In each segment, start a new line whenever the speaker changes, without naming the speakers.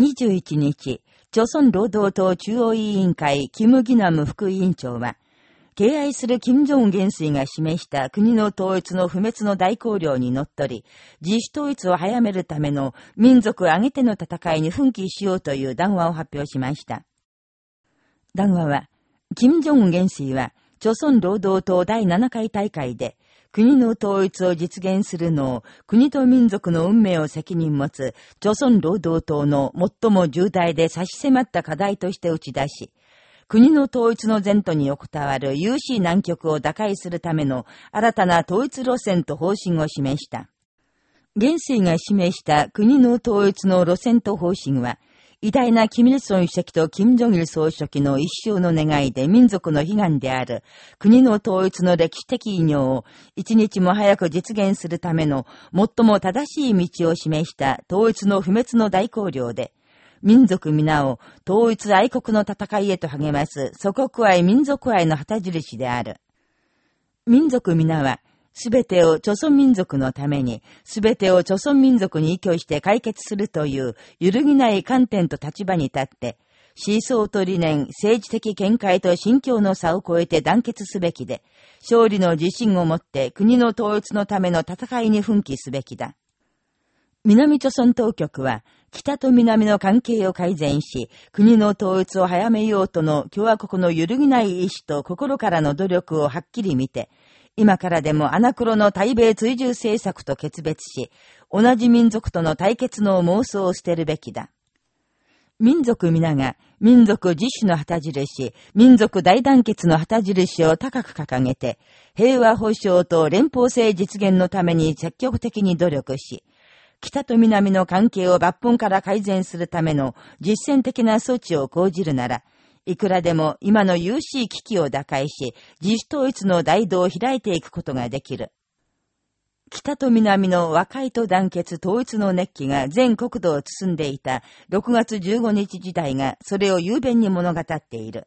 21日、朝鮮労働党中央委員会、キム・ギナム副委員長は、敬愛する金正恩元帥が示した国の統一の不滅の大綱領にのっとり、自主統一を早めるための民族挙げての戦いに奮起しようという談話を発表しました。談話は、金正恩元帥は、朝鮮労働党第7回大会で、国の統一を実現するのを国と民族の運命を責任持つ、朝鮮労働党の最も重大で差し迫った課題として打ち出し、国の統一の前途に横たわる有志難局を打開するための新たな統一路線と方針を示した。元帥が示した国の統一の路線と方針は、偉大なキミルソン主席とキム・ジョギル総書記の一生の願いで民族の悲願である国の統一の歴史的異業を一日も早く実現するための最も正しい道を示した統一の不滅の大綱領で、民族皆を統一愛国の戦いへと励ます祖国愛民族愛の旗印である。民族皆はすべてを朝鮮民族のために、すべてを朝鮮民族に依拠して解決するという揺るぎない観点と立場に立って、思想と理念、政治的見解と心境の差を超えて団結すべきで、勝利の自信を持って国の統一のための戦いに奮起すべきだ。南朝鮮当局は、北と南の関係を改善し、国の統一を早めようとの共和国の揺るぎない意志と心からの努力をはっきり見て、今からでもアナクロの対米追従政策と決別し、同じ民族との対決の妄想を捨てるべきだ。民族皆が民族自主の旗印、民族大団結の旗印を高く掲げて、平和保障と連邦制実現のために積極的に努力し、北と南の関係を抜本から改善するための実践的な措置を講じるなら、いくらでも今の有しい危機を打開し、自主統一の大道を開いていくことができる。北と南の和解と団結統一の熱気が全国土を包んでいた6月15日時代がそれを雄弁に物語っている。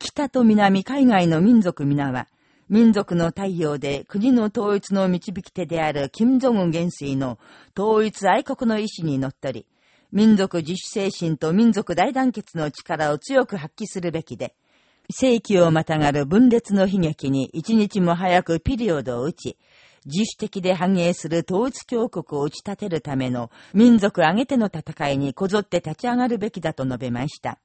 北と南海外の民族皆は、民族の太陽で国の統一の導き手である金正恩元帥の統一愛国の意志にのっとり、民族自主精神と民族大団結の力を強く発揮するべきで、世紀をまたがる分裂の悲劇に一日も早くピリオドを打ち、自主的で繁栄する統一教国を打ち立てるための民族挙げての戦いにこぞって立ち上がるべきだと述べました。